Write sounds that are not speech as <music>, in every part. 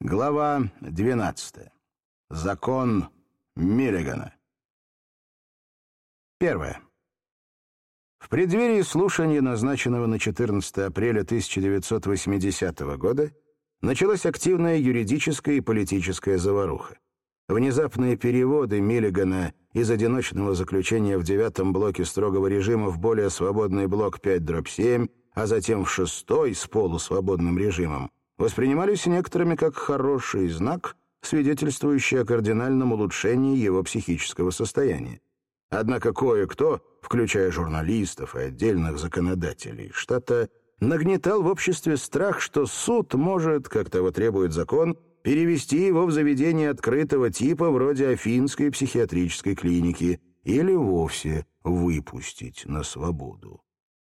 Глава 12. Закон Миллигана. Первое. В преддверии слушания, назначенного на 14 апреля 1980 года, началась активная юридическая и политическая заваруха. Внезапные переводы Миллигана из одиночного заключения в девятом блоке строгого режима в более свободный блок 5-7, а затем в шестой с полусвободным режимом, воспринимались некоторыми как хороший знак, свидетельствующий о кардинальном улучшении его психического состояния. Однако кое-кто, включая журналистов и отдельных законодателей штата, нагнетал в обществе страх, что суд может, как того требует закон, перевести его в заведение открытого типа вроде Афинской психиатрической клиники или вовсе выпустить на свободу.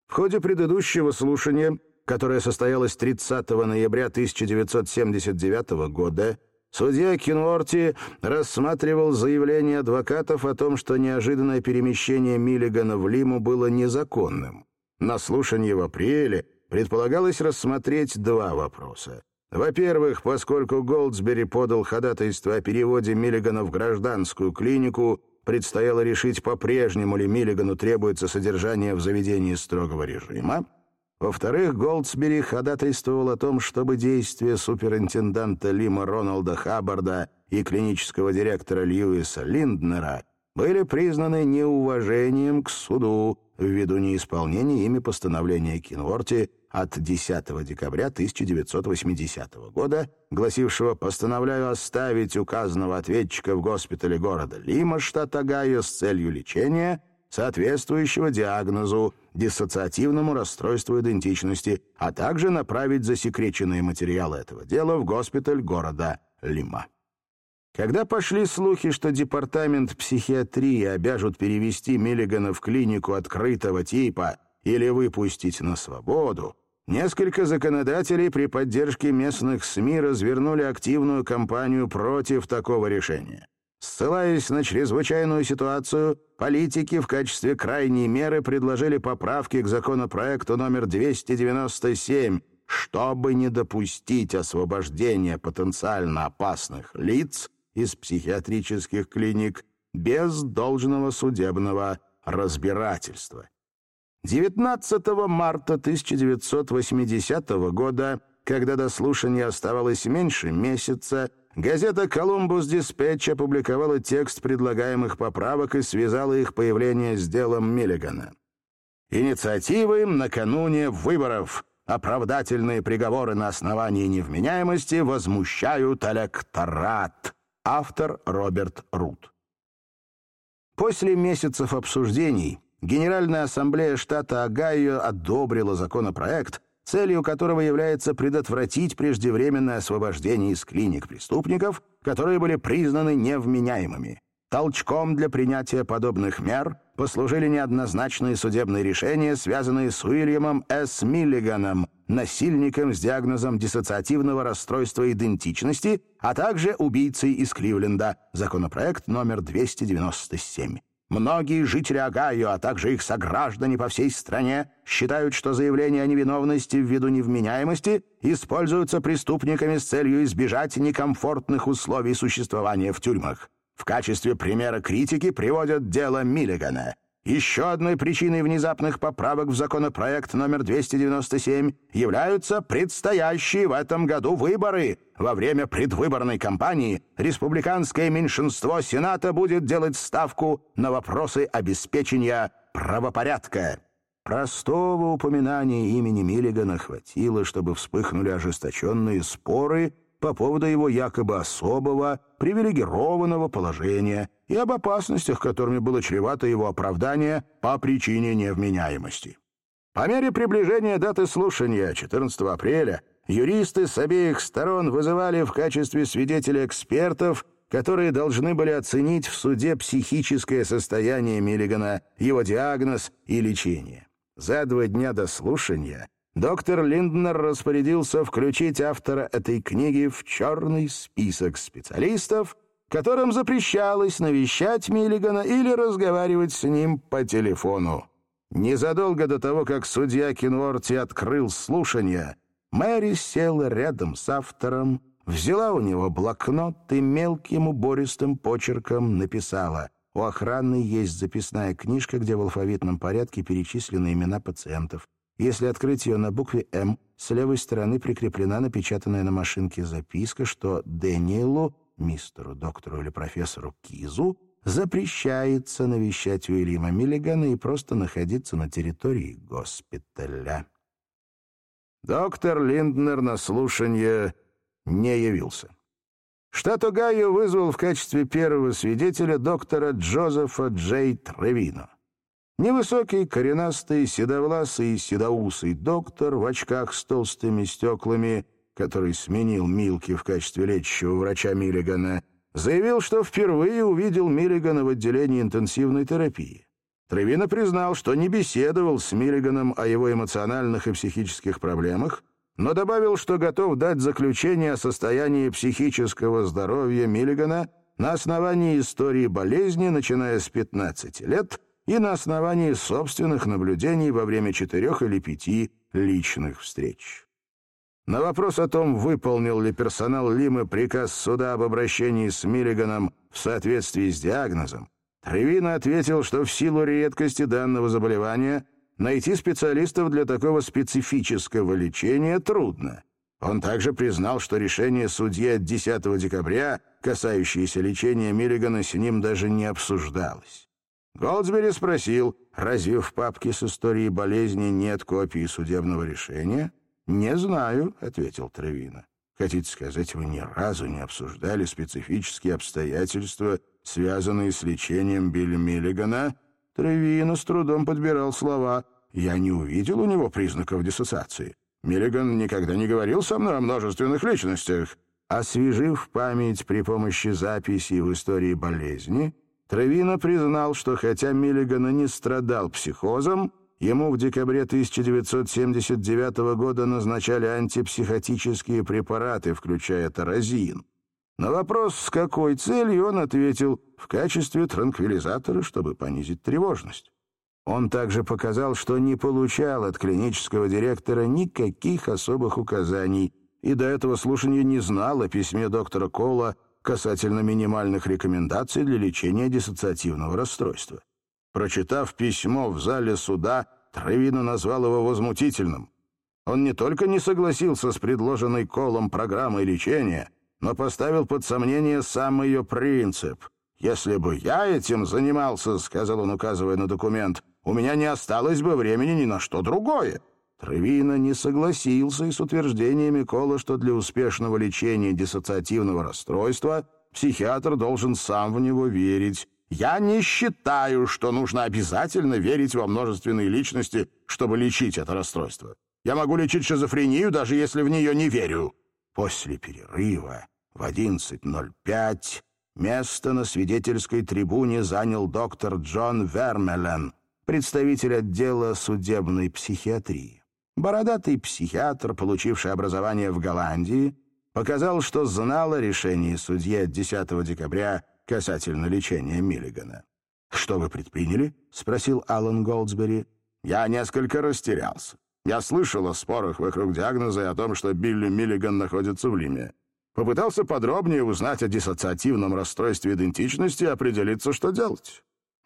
В ходе предыдущего слушания которое состоялось 30 ноября 1979 года, судья Кинуорти рассматривал заявление адвокатов о том, что неожиданное перемещение Миллигана в Лиму было незаконным. На слушании в апреле предполагалось рассмотреть два вопроса. Во-первых, поскольку Голдсбери подал ходатайство о переводе Миллигана в гражданскую клинику, предстояло решить, по-прежнему ли Миллигану требуется содержание в заведении строгого режима. Во-вторых, Голдсбери ходатайствовал о том, чтобы действия суперинтенданта Лима Роналда Хаббарда и клинического директора Льюиса Линднера были признаны неуважением к суду ввиду неисполнения ими постановления Кинворти от 10 декабря 1980 года, гласившего «Постановляю оставить указанного ответчика в госпитале города Лима, штат Огайо, с целью лечения», соответствующего диагнозу диссоциативному расстройству идентичности, а также направить засекреченные материалы этого дела в госпиталь города Лима. Когда пошли слухи, что департамент психиатрии обяжут перевести Миллигана в клинику открытого типа или выпустить на свободу, несколько законодателей при поддержке местных СМИ развернули активную кампанию против такого решения. Ссылаясь на чрезвычайную ситуацию, политики в качестве крайней меры предложили поправки к законопроекту номер 297, чтобы не допустить освобождения потенциально опасных лиц из психиатрических клиник без должного судебного разбирательства. 19 марта 1980 года, когда до слушания оставалось меньше месяца, Газета «Колумбус Диспетч» опубликовала текст предлагаемых поправок и связала их появление с делом Миллигана. Инициативы накануне выборов. Оправдательные приговоры на основании невменяемости возмущают электорат. Автор Роберт Рут. После месяцев обсуждений Генеральная ассамблея штата Огайо одобрила законопроект, целью которого является предотвратить преждевременное освобождение из клиник преступников, которые были признаны невменяемыми. Толчком для принятия подобных мер послужили неоднозначные судебные решения, связанные с Уильямом С. Миллиганом, насильником с диагнозом диссоциативного расстройства идентичности, а также убийцей из Кливленда, законопроект номер 297. Многие жители Огайо, а также их сограждане по всей стране считают, что заявления о невиновности ввиду невменяемости используются преступниками с целью избежать некомфортных условий существования в тюрьмах. В качестве примера критики приводят дело Миллигана — еще одной причиной внезапных поправок в законопроект номер 297 являются предстоящие в этом году выборы. Во время предвыборной кампании республиканское меньшинство Сената будет делать ставку на вопросы обеспечения правопорядка. Простого упоминания имени Миллигана хватило, чтобы вспыхнули ожесточенные споры по поводу его якобы особого, привилегированного положения и об опасностях, которыми было чревато его оправдание по причине невменяемости. По мере приближения даты слушания 14 апреля юристы с обеих сторон вызывали в качестве свидетелей экспертов, которые должны были оценить в суде психическое состояние Миллигана, его диагноз и лечение. За два дня до слушания доктор Линднер распорядился включить автора этой книги в черный список специалистов, которым запрещалось навещать Миллигана или разговаривать с ним по телефону. Незадолго до того, как судья Кинворти открыл слушание, Мэри села рядом с автором, взяла у него блокнот и мелким убористым почерком написала «У охраны есть записная книжка, где в алфавитном порядке перечислены имена пациентов. Если открыть ее на букве «М», с левой стороны прикреплена напечатанная на машинке записка, что Дэниелу, мистеру, доктору или профессору Кизу, запрещается навещать Уильяма Миллигана и просто находиться на территории госпиталя. Доктор Линднер на слушание не явился. Штат Огайо вызвал в качестве первого свидетеля доктора Джозефа Джей Тревино. Невысокий, коренастый, седовласый и седоусый доктор в очках с толстыми стеклами, который сменил Милки в качестве лечащего врача Миллигана, заявил, что впервые увидел Миллигана в отделении интенсивной терапии. Тревино признал, что не беседовал с Миллиганом о его эмоциональных и психических проблемах, но добавил, что готов дать заключение о состоянии психического здоровья Миллигана на основании истории болезни, начиная с 15 лет, и на основании собственных наблюдений во время четырех или пяти личных встреч. На вопрос о том, выполнил ли персонал Лимы приказ суда об обращении с Миллиганом в соответствии с диагнозом, Тревина ответил, что в силу редкости данного заболевания найти специалистов для такого специфического лечения трудно. Он также признал, что решение судьи от 10 декабря, касающееся лечения Миллигана, с ним даже не обсуждалось. Голдсбери спросил, разве в папке с историей болезни нет копии судебного решения? «Не знаю», — ответил Тревина. «Хотите сказать, вы ни разу не обсуждали специфические обстоятельства, связанные с лечением Билли Миллигана?» Тревина с трудом подбирал слова. «Я не увидел у него признаков диссоциации. Миллиган никогда не говорил со мной о множественных личностях». Освежив память при помощи записей в истории болезни, Тревина признал, что хотя Миллигана не страдал психозом, ему в декабре 1979 года назначали антипсихотические препараты, включая таразин. На вопрос, с какой целью, он ответил в качестве транквилизатора, чтобы понизить тревожность. Он также показал, что не получал от клинического директора никаких особых указаний и до этого слушания не знал о письме доктора Кола касательно минимальных рекомендаций для лечения диссоциативного расстройства. Прочитав письмо в зале суда, Травина назвал его возмутительным. Он не только не согласился с предложенной Колом программой лечения, но поставил под сомнение сам ее принцип. «Если бы я этим занимался, — сказал он, указывая на документ, — у меня не осталось бы времени ни на что другое». Травина не согласился и с утверждениями Кола, что для успешного лечения диссоциативного расстройства психиатр должен сам в него верить, я не считаю, что нужно обязательно верить во множественные личности, чтобы лечить это расстройство. Я могу лечить шизофрению, даже если в нее не верю. После перерыва в 11.05 место на свидетельской трибуне занял доктор Джон Вермелен, представитель отдела судебной психиатрии. Бородатый психиатр, получивший образование в Голландии, показал, что знал о решении судьи от 10 декабря касательно лечения Миллигана. «Что вы предприняли?» — спросил Алан Голдсбери. «Я несколько растерялся. Я слышал о спорах вокруг диагноза и о том, что Билли Миллиган находится в Лиме. Попытался подробнее узнать о диссоциативном расстройстве идентичности и определиться, что делать».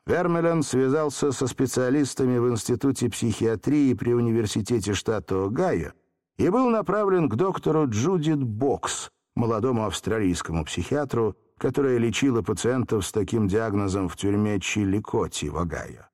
Вермелен связался со специалистами в Институте психиатрии при Университете штата Огайо и был направлен к доктору Джудит Бокс, молодому австралийскому психиатру, которая лечила пациентов с таким диагнозом в тюрьме Чиликоти в Огайо.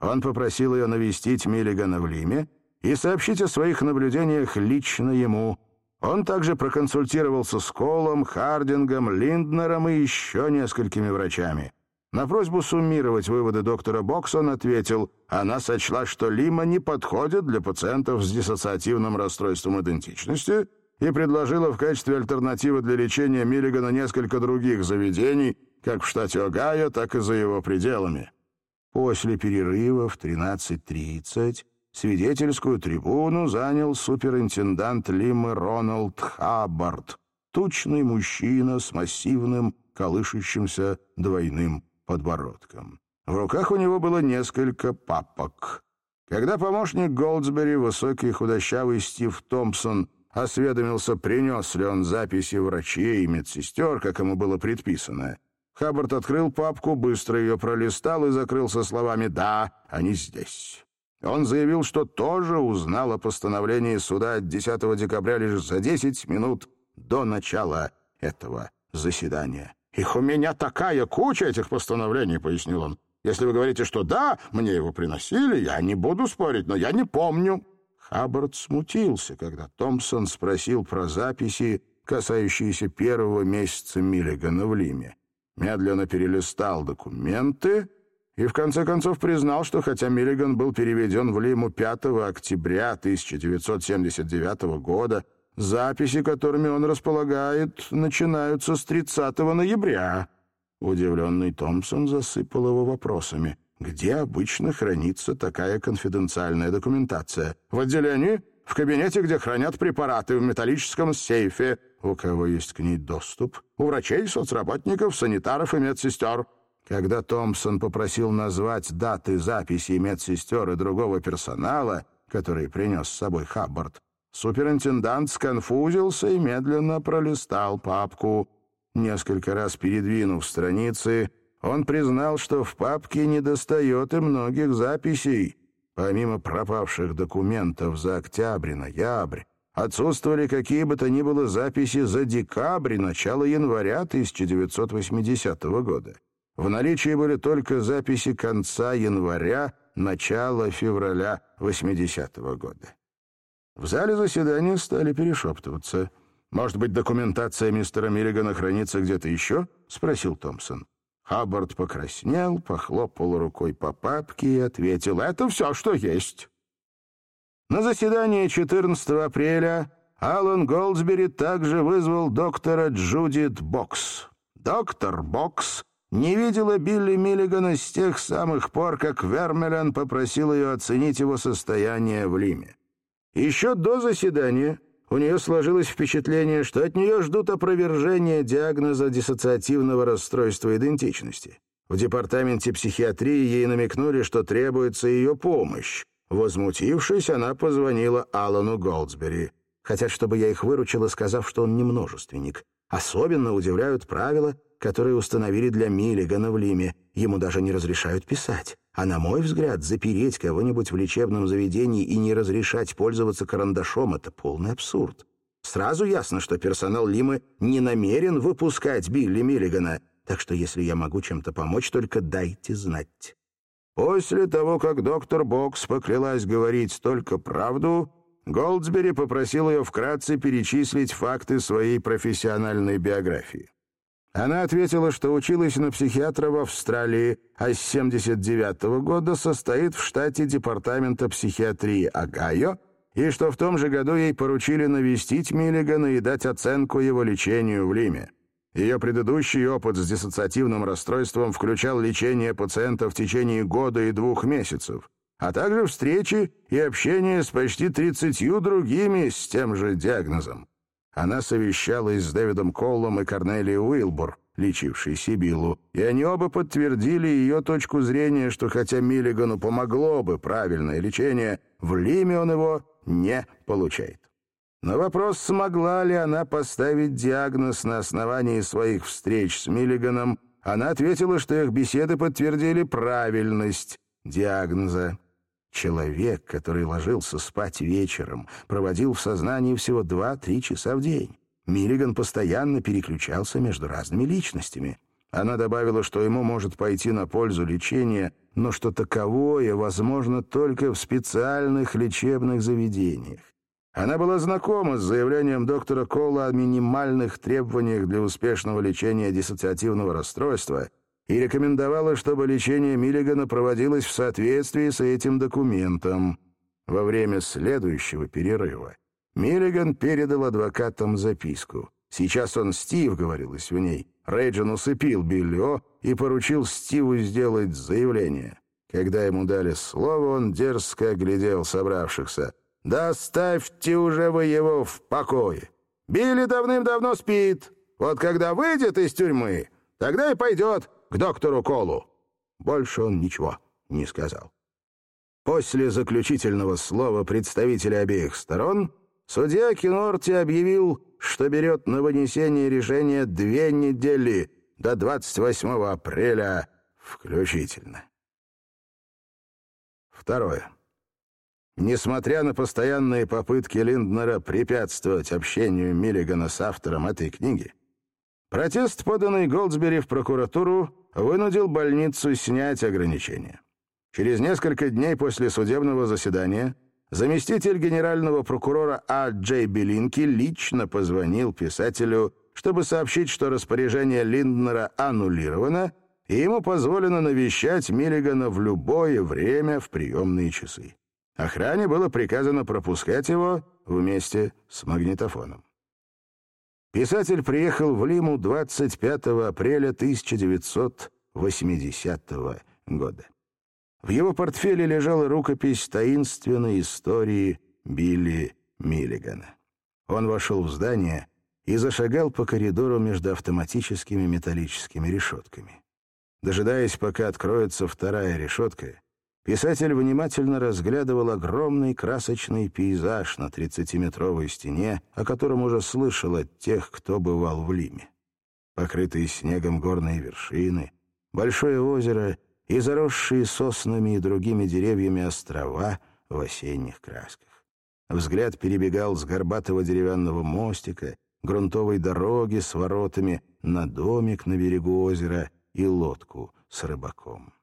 Он попросил ее навестить Миллигана в Лиме и сообщить о своих наблюдениях лично ему. Он также проконсультировался с Колом, Хардингом, Линднером и еще несколькими врачами. На просьбу суммировать выводы доктора Боксон ответил, она сочла, что Лима не подходит для пациентов с диссоциативным расстройством идентичности и предложила в качестве альтернативы для лечения Миллигана несколько других заведений, как в штате Огайо, так и за его пределами. После перерыва в 13.30 свидетельскую трибуну занял суперинтендант Лимы Роналд Хаббард, тучный мужчина с массивным, колышущимся двойным подбородком. В руках у него было несколько папок. Когда помощник Голдсбери, высокий худощавый Стив Томпсон, осведомился, принес ли он записи врачей и медсестер, как ему было предписано. Хаббард открыл папку, быстро ее пролистал и закрылся словами «Да, они здесь». Он заявил, что тоже узнал о постановлении суда от 10 декабря лишь за 10 минут до начала этого заседания. «Их у меня такая куча этих постановлений», — пояснил он. «Если вы говорите, что да, мне его приносили, я не буду спорить, но я не помню». Хаббард смутился, когда Томпсон спросил про записи, касающиеся первого месяца Миллигана в Лиме. Медленно перелистал документы и в конце концов признал, что хотя Миллиган был переведен в Лиму 5 октября 1979 года, записи, которыми он располагает, начинаются с 30 ноября. Удивленный Томпсон засыпал его вопросами. Где обычно хранится такая конфиденциальная документация? В отделении? В кабинете, где хранят препараты в металлическом сейфе? У кого есть к ней доступ? У врачей, соцработников, санитаров и медсестер? Когда Томпсон попросил назвать даты записи медсестер и другого персонала, который принес с собой Хаббард, суперинтендант сконфузился и медленно пролистал папку. Несколько раз передвинув страницы, он признал, что в папке недостает и многих записей. Помимо пропавших документов за октябрь и ноябрь, отсутствовали какие бы то ни было записи за декабрь и начало января 1980 года. В наличии были только записи конца января, начала февраля 80-го года. В зале заседания стали перешептываться. «Может быть, документация мистера Миллигана хранится где-то еще?» — спросил Томпсон. Хаббард покраснел, похлопал рукой по папке и ответил, «Это все, что есть». На заседание 14 апреля Алан Голдсбери также вызвал доктора Джудит Бокс. Доктор Бокс не видела Билли Миллигана с тех самых пор, как Вермелен попросил ее оценить его состояние в Лиме. Еще до заседания у нее сложилось впечатление, что от нее ждут опровержения диагноза диссоциативного расстройства идентичности. В департаменте психиатрии ей намекнули, что требуется ее помощь. Возмутившись, она позвонила Алану Голдсбери. Хотят, чтобы я их выручила, сказав, что он не множественник. Особенно удивляют правила, которые установили для Миллигана в Лиме. Ему даже не разрешают писать. А на мой взгляд, запереть кого-нибудь в лечебном заведении и не разрешать пользоваться карандашом — это полный абсурд. Сразу ясно, что персонал Лимы не намерен выпускать Билли Миллигана, так что если я могу чем-то помочь, только дайте знать. После того, как доктор Бокс поклялась говорить только правду, Голдсбери попросил ее вкратце перечислить факты своей профессиональной биографии. Она ответила, что училась на психиатра в Австралии, а с 79 -го года состоит в штате Департамента психиатрии Огайо, и что в том же году ей поручили навестить Миллигана и дать оценку его лечению в Лиме. Ее предыдущий опыт с диссоциативным расстройством включал лечение пациента в течение года и двух месяцев а также встречи и общение с почти тридцатью другими с тем же диагнозом. Она совещалась с Дэвидом Коллом и Корнелией Уилбур, лечившей Сибилу, и они оба подтвердили ее точку зрения, что хотя Миллигану помогло бы правильное лечение, в Лиме он его не получает. На вопрос, смогла ли она поставить диагноз на основании своих встреч с Миллиганом, она ответила, что их беседы подтвердили правильность диагноза. Человек, который ложился спать вечером, проводил в сознании всего 2-3 часа в день. Миллиган постоянно переключался между разными личностями. Она добавила, что ему может пойти на пользу лечение, но что таковое возможно только в специальных лечебных заведениях. Она была знакома с заявлением доктора Колла о минимальных требованиях для успешного лечения диссоциативного расстройства и рекомендовала, чтобы лечение Миллигана проводилось в соответствии с этим документом. Во время следующего перерыва Миллиган передал адвокатам записку. Сейчас он Стив, говорилось в ней. Рейджин усыпил Биллио и поручил Стиву сделать заявление. Когда ему дали слово, он дерзко оглядел собравшихся. «Да оставьте уже вы его в покое! Билли давным-давно спит. Вот когда выйдет из тюрьмы, тогда и пойдет к доктору Колу». Больше он ничего не сказал. После заключительного слова представителя обеих сторон судья Кинорти объявил, что берет на вынесение решения две недели до 28 апреля включительно. Второе. Несмотря на постоянные попытки Линднера препятствовать общению Миллигана с автором этой книги, протест, поданный Голдсбери в прокуратуру, вынудил больницу снять ограничения. Через несколько дней после судебного заседания заместитель генерального прокурора А. Джей Белинки лично позвонил писателю, чтобы сообщить, что распоряжение Линднера аннулировано, и ему позволено навещать Миллигана в любое время в приемные часы. Охране было приказано пропускать его вместе с магнитофоном. Писатель приехал в Лиму 25 апреля 1980 года. В его портфеле лежала рукопись таинственной истории Билли Миллигана. Он вошел в здание и зашагал по коридору между автоматическими металлическими решетками. Дожидаясь, пока откроется вторая решетка, Писатель внимательно разглядывал огромный красочный пейзаж на 30-метровой стене, о котором уже слышал от тех, кто бывал в Лиме. Покрытые снегом горные вершины, большое озеро и заросшие соснами и другими деревьями острова в осенних красках. Взгляд перебегал с горбатого деревянного мостика, грунтовой дороги с воротами на домик на берегу озера и лодку с рыбаком.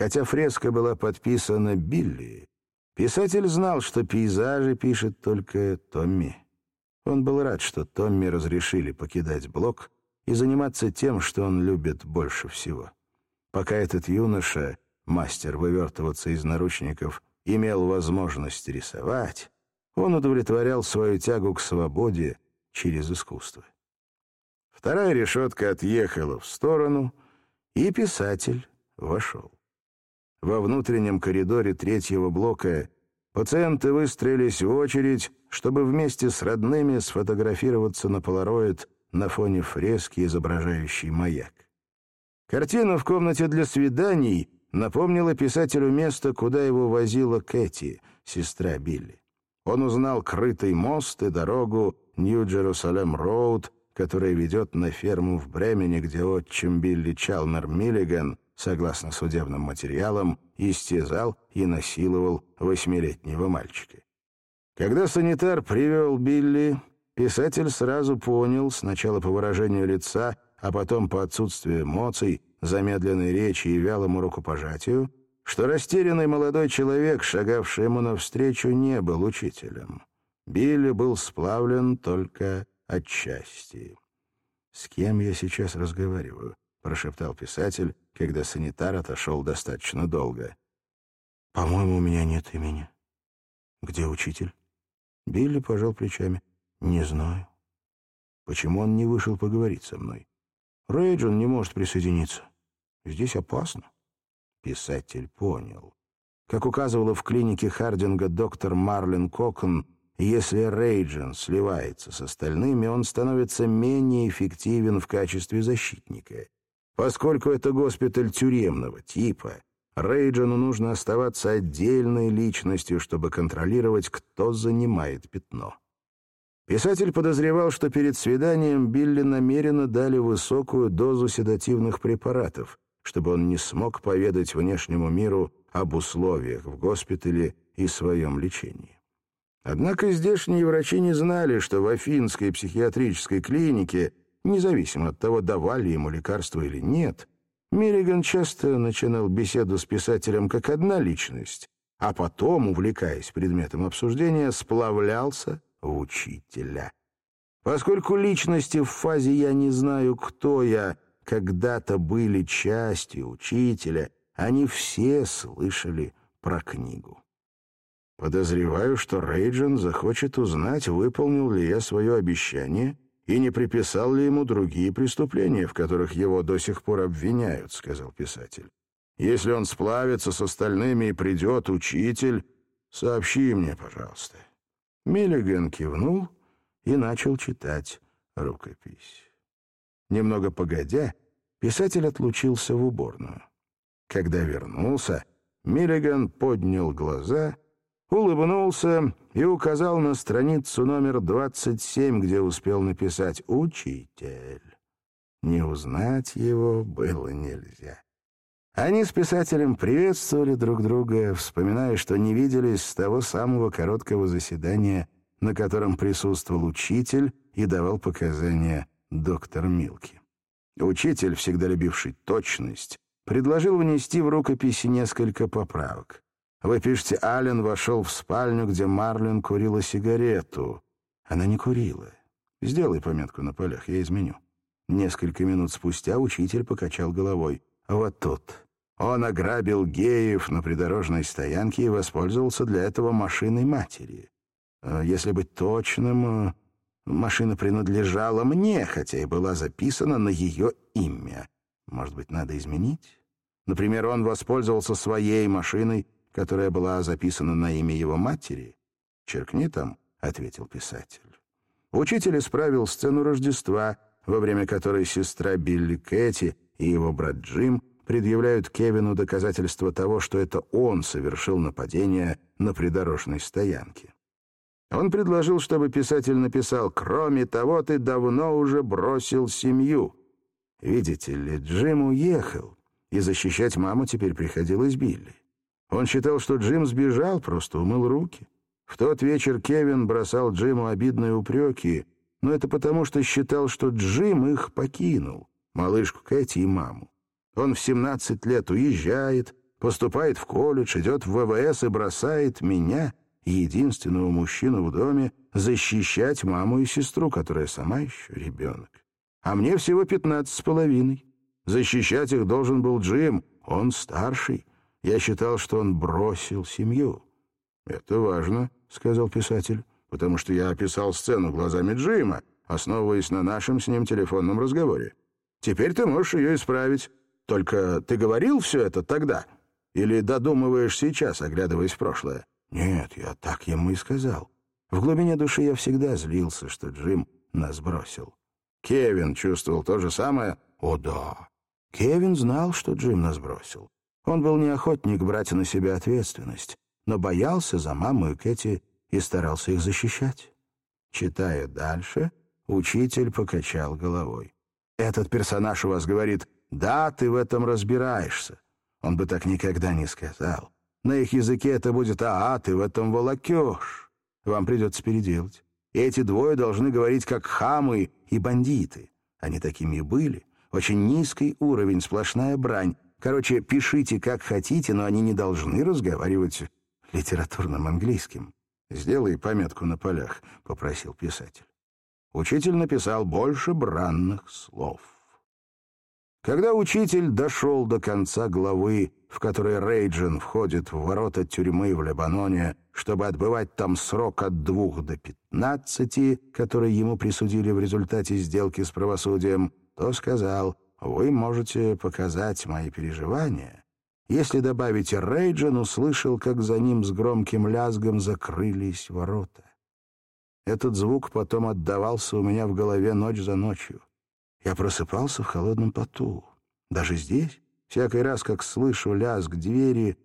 Хотя фреска была подписана Билли, писатель знал, что пейзажи пишет только Томми. Он был рад, что Томми разрешили покидать блок и заниматься тем, что он любит больше всего. Пока этот юноша, мастер вывертываться из наручников, имел возможность рисовать, он удовлетворял свою тягу к свободе через искусство. Вторая решетка отъехала в сторону, и писатель вошел. Во внутреннем коридоре третьего блока пациенты выстроились в очередь, чтобы вместе с родными сфотографироваться на полароид на фоне фрески, изображающей маяк. Картина в комнате для свиданий напомнила писателю место, куда его возила Кэти, сестра Билли. Он узнал крытый мост и дорогу Нью-Джерусалем-Роуд, которая ведет на ферму в Бремени, где отчим Билли Чалмер Миллиган согласно судебным материалам, истязал и насиловал восьмилетнего мальчика. Когда санитар привел Билли, писатель сразу понял, сначала по выражению лица, а потом по отсутствию эмоций, замедленной речи и вялому рукопожатию, что растерянный молодой человек, шагавший ему навстречу, не был учителем. Билли был сплавлен только отчасти. «С кем я сейчас разговариваю?» — прошептал писатель, когда санитар отошел достаточно долго. «По-моему, у меня нет имени. Где учитель?» Билли пожал плечами. «Не знаю. Почему он не вышел поговорить со мной? Рейджин не может присоединиться. Здесь опасно». Писатель понял. Как указывала в клинике Хардинга доктор Марлин Кокон, если Рейджин сливается с остальными, он становится менее эффективен в качестве защитника — Поскольку это госпиталь тюремного типа, Рейджину нужно оставаться отдельной личностью, чтобы контролировать, кто занимает пятно. Писатель подозревал, что перед свиданием Билли намеренно дали высокую дозу седативных препаратов, чтобы он не смог поведать внешнему миру об условиях в госпитале и своем лечении. Однако здешние врачи не знали, что в Афинской психиатрической клинике независимо от того, давали ему лекарства или нет, Миллиган часто начинал беседу с писателем как одна личность, а потом, увлекаясь предметом обсуждения, сплавлялся в учителя. Поскольку личности в фазе «я не знаю, кто я» когда-то были частью учителя, они все слышали про книгу. Подозреваю, что Рейджин захочет узнать, выполнил ли я свое обещание — и не приписал ли ему другие преступления, в которых его до сих пор обвиняют», — сказал писатель. «Если он сплавится с остальными и придет учитель, сообщи мне, пожалуйста». Миллиган кивнул и начал читать рукопись. Немного погодя, писатель отлучился в уборную. Когда вернулся, Миллиган поднял глаза, улыбнулся и указал на страницу номер 27, где успел написать «Учитель». Не узнать его было нельзя. Они с писателем приветствовали друг друга, вспоминая, что не виделись с того самого короткого заседания, на котором присутствовал учитель и давал показания доктор Милки. Учитель, всегда любивший точность, предложил внести в рукописи несколько поправок. Вы пишете, Аллен вошел в спальню, где Марлин курила сигарету. Она не курила. Сделай пометку на полях, я изменю. Несколько минут спустя учитель покачал головой. Вот тут. Он ограбил геев на придорожной стоянке и воспользовался для этого машиной матери. Э, если быть точным, э, машина принадлежала мне, хотя и была записана на ее имя. Может быть, надо изменить? Например, он воспользовался своей машиной которая была записана на имя его матери? «Черкни там», — ответил писатель. Учитель исправил сцену Рождества, во время которой сестра Билли Кэти и его брат Джим предъявляют Кевину доказательства того, что это он совершил нападение на придорожной стоянке. Он предложил, чтобы писатель написал «Кроме того, ты давно уже бросил семью». Видите ли, Джим уехал, и защищать маму теперь приходилось Билли. Он считал, что Джим сбежал, просто умыл руки. В тот вечер Кевин бросал Джиму обидные упреки, но это потому, что считал, что Джим их покинул, малышку Кэти и маму. Он в 17 лет уезжает, поступает в колледж, идет в ВВС и бросает меня, единственного мужчину в доме, защищать маму и сестру, которая сама еще ребенок. А мне всего пятнадцать с половиной. Защищать их должен был Джим, он старший. Я считал, что он бросил семью. «Это важно», — сказал писатель, «потому что я описал сцену глазами Джима, основываясь на нашем с ним телефонном разговоре. Теперь ты можешь ее исправить. Только ты говорил все это тогда? Или додумываешь сейчас, оглядываясь в прошлое?» «Нет, я так ему и сказал. В глубине души я всегда злился, что Джим нас бросил. Кевин чувствовал то же самое? О, да. Кевин знал, что Джим нас бросил. Он был не охотник брать на себя ответственность, но боялся за маму и Кэти и старался их защищать. Читая дальше, учитель покачал головой. «Этот персонаж у вас говорит, да, ты в этом разбираешься». Он бы так никогда не сказал. На их языке это будет «а, ты в этом волокешь». Вам придется переделать. Эти двое должны говорить как хамы и бандиты. Они такими и были. Очень низкий уровень, сплошная брань. Короче, пишите как хотите, но они не должны разговаривать литературным английским. «Сделай пометку на полях», — попросил писатель. Учитель написал больше бранных слов. Когда учитель дошел до конца главы, в которой Рейджин входит в ворота тюрьмы в Лебаноне, чтобы отбывать там срок от двух до пятнадцати, который ему присудили в результате сделки с правосудием, то сказал вы можете показать мои переживания, если добавите Рейджин услышал, как за ним с громким лязгом закрылись ворота. Этот звук потом отдавался у меня в голове ночь за ночью. Я просыпался в холодном поту. Даже здесь, всякий раз, как слышу лязг двери,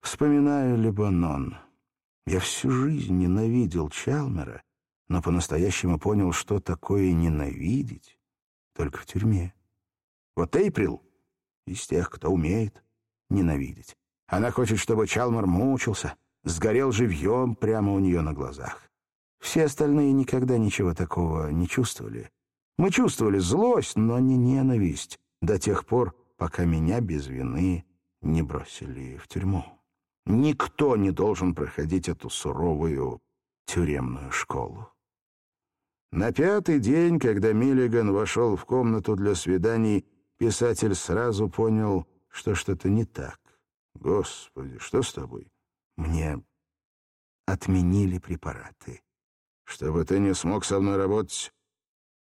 вспоминаю Лебанон. Я всю жизнь ненавидел Чалмера, но по-настоящему понял, что такое ненавидеть только в тюрьме. Вот Эйприл из тех, кто умеет ненавидеть. Она хочет, чтобы Чалмар мучился, сгорел живьем прямо у нее на глазах. Все остальные никогда ничего такого не чувствовали. Мы чувствовали злость, но не ненависть, до тех пор, пока меня без вины не бросили в тюрьму. Никто не должен проходить эту суровую тюремную школу. На пятый день, когда Миллиган вошел в комнату для свиданий Писатель сразу понял, что что-то не так. «Господи, что с тобой?» «Мне отменили препараты». «Чтобы ты не смог со мной работать?»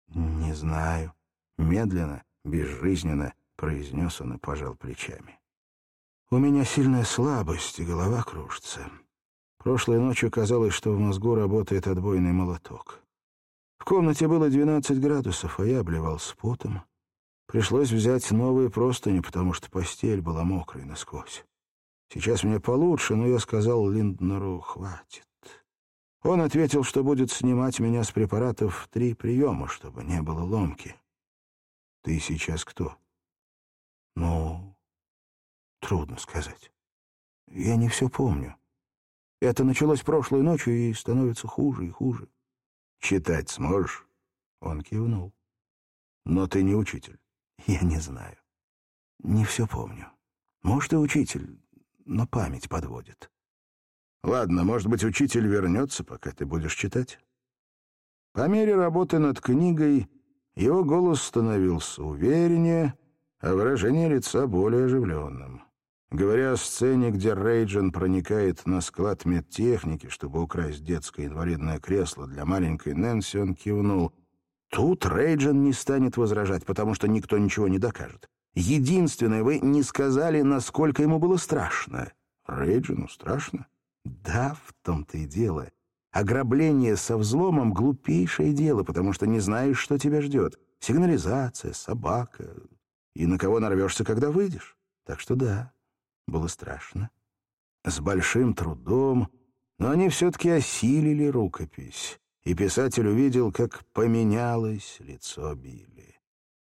«Не знаю». Медленно, безжизненно произнес он и пожал плечами. «У меня сильная слабость, и голова кружится. Прошлой ночью казалось, что в мозгу работает отбойный молоток. В комнате было 12 градусов, а я обливал потом. Пришлось взять новые простыни, потому что постель была мокрой насквозь. Сейчас мне получше, но я сказал Линднеру «хватит». Он ответил, что будет снимать меня с препаратов три приема, чтобы не было ломки. Ты сейчас кто? Ну, трудно сказать. Я не все помню. Это началось прошлой ночью и становится хуже и хуже. Читать сможешь? Он кивнул. Но ты не учитель. <laughs> Я не знаю. Не все помню. Может, и учитель, но память подводит. Ладно, может быть, учитель вернется, пока ты будешь читать. По мере работы над книгой его голос становился увереннее, а выражение лица более оживленным. Говоря о сцене, где Рейджин проникает на склад медтехники, чтобы украсть детское инвалидное кресло для маленькой Нэнси, он кивнул. Тут Рейджин не станет возражать, потому что никто ничего не докажет. Единственное, вы не сказали, насколько ему было страшно. Рейджину страшно? Да, в том-то и дело. Ограбление со взломом — глупейшее дело, потому что не знаешь, что тебя ждет. Сигнализация, собака. И на кого нарвешься, когда выйдешь. Так что да, было страшно. С большим трудом, но они все-таки осилили рукопись, и писатель увидел, как поменялось лицо Билли.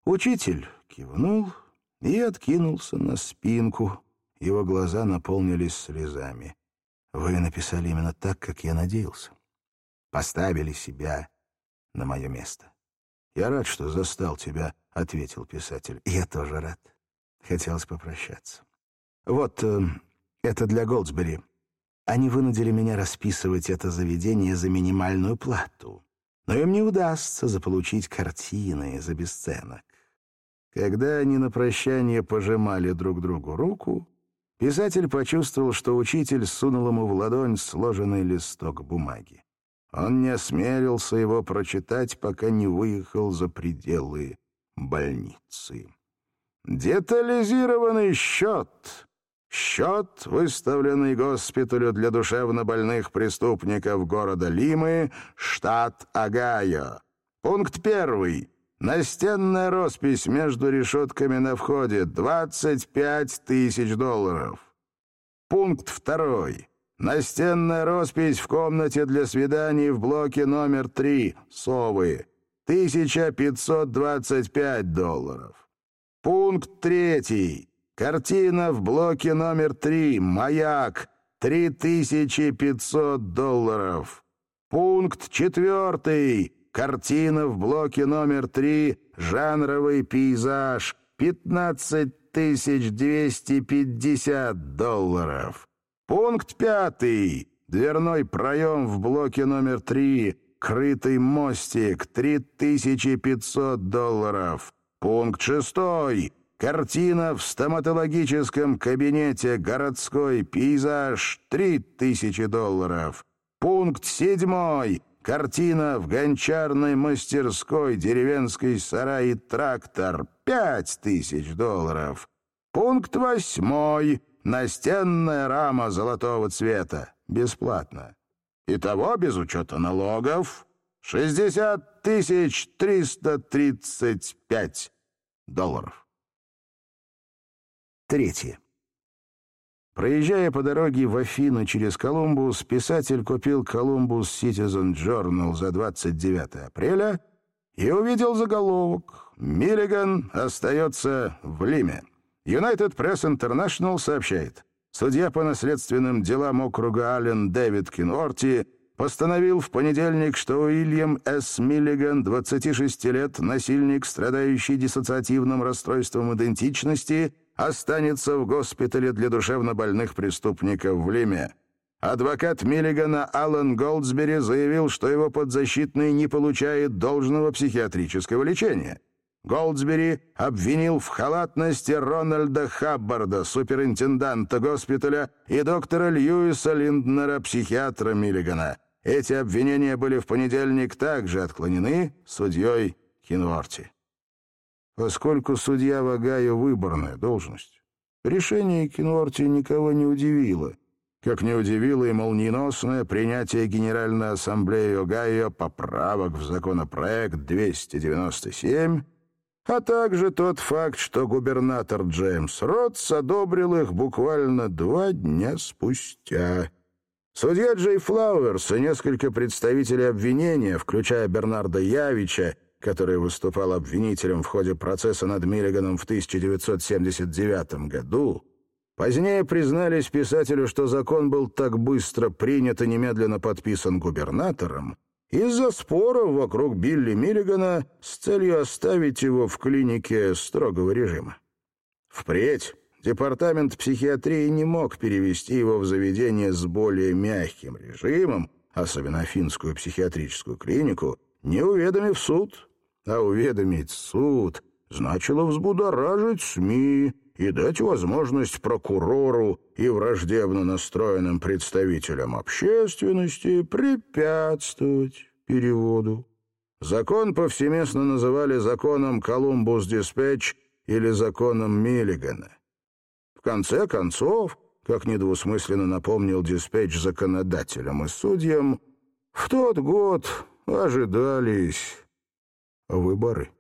Учитель кивнул и откинулся на спинку. Его глаза наполнились слезами. Вы написали именно так, как я надеялся. Поставили себя на мое место. Я рад, что застал тебя, — ответил писатель. Я тоже рад. Хотелось попрощаться. Вот, э, это для Голдсбери. Они вынудили меня расписывать это заведение за минимальную плату. Но им не удастся заполучить картины за бесценок. Когда они на прощание пожимали друг другу руку, Писатель почувствовал, что учитель сунул ему в ладонь сложенный листок бумаги. Он не осмелился его прочитать, пока не выехал за пределы больницы. «Детализированный счет. Счет, выставленный госпиталю для душевнобольных преступников города Лимы, штат Огайо. Пункт первый. Настенная роспись между решетками на входе — 25 тысяч долларов. Пункт второй. Настенная роспись в комнате для свиданий в блоке номер 3 «Совы» — 1525 долларов. Пункт третий. Картина в блоке номер 3 «Маяк» — 3500 долларов. Пункт четвертый. Картина в блоке номер три «Жанровый пейзаж» 15 250 долларов. Пункт пятый. Дверной проем в блоке номер три «Крытый мостик» 3500 долларов. Пункт шестой. Картина в стоматологическом кабинете «Городской пейзаж» 3000 долларов. Пункт седьмой. Картина в гончарной мастерской деревенской сарай трактор. Пять тысяч долларов. Пункт восьмой. Настенная рама золотого цвета. Бесплатно. Итого, без учета налогов, шестьдесят тысяч триста тридцать пять долларов. Третье. Проезжая по дороге в Афины через Колумбус, писатель купил «Колумбус Citizen Journal» за 29 апреля и увидел заголовок «Миллиган остается в Лиме». United Press International сообщает, судья по наследственным делам округа Аллен Дэвид Кинорти постановил в понедельник, что Уильям С. Миллиган, 26 лет, насильник, страдающий диссоциативным расстройством идентичности, останется в госпитале для душевнобольных преступников в Лиме. Адвокат Миллигана Аллен Голдсбери заявил, что его подзащитный не получает должного психиатрического лечения. Голдсбери обвинил в халатности Рональда Хаббарда, суперинтенданта госпиталя, и доктора Льюиса Линднера, психиатра Миллигана. Эти обвинения были в понедельник также отклонены судьей Кинворти поскольку судья Вагаю выборная должность. Решение Кинорти никого не удивило, как не удивило и молниеносное принятие Генеральной Ассамблеи Огайо поправок в законопроект 297, а также тот факт, что губернатор Джеймс Ротс одобрил их буквально два дня спустя. Судья Джей Флауэрс и несколько представителей обвинения, включая Бернарда Явича, который выступал обвинителем в ходе процесса над Миллиганом в 1979 году, позднее признались писателю, что закон был так быстро принят и немедленно подписан губернатором, из-за споров вокруг Билли Миллигана с целью оставить его в клинике строгого режима. Впредь департамент психиатрии не мог перевести его в заведение с более мягким режимом, особенно финскую психиатрическую клинику, не уведомив суд. А уведомить суд значило взбудоражить СМИ и дать возможность прокурору и враждебно настроенным представителям общественности препятствовать переводу. Закон повсеместно называли законом «Колумбус-диспетч» или законом Миллигана. В конце концов, как недвусмысленно напомнил диспетч законодателям и судьям, в тот год ожидались выборы.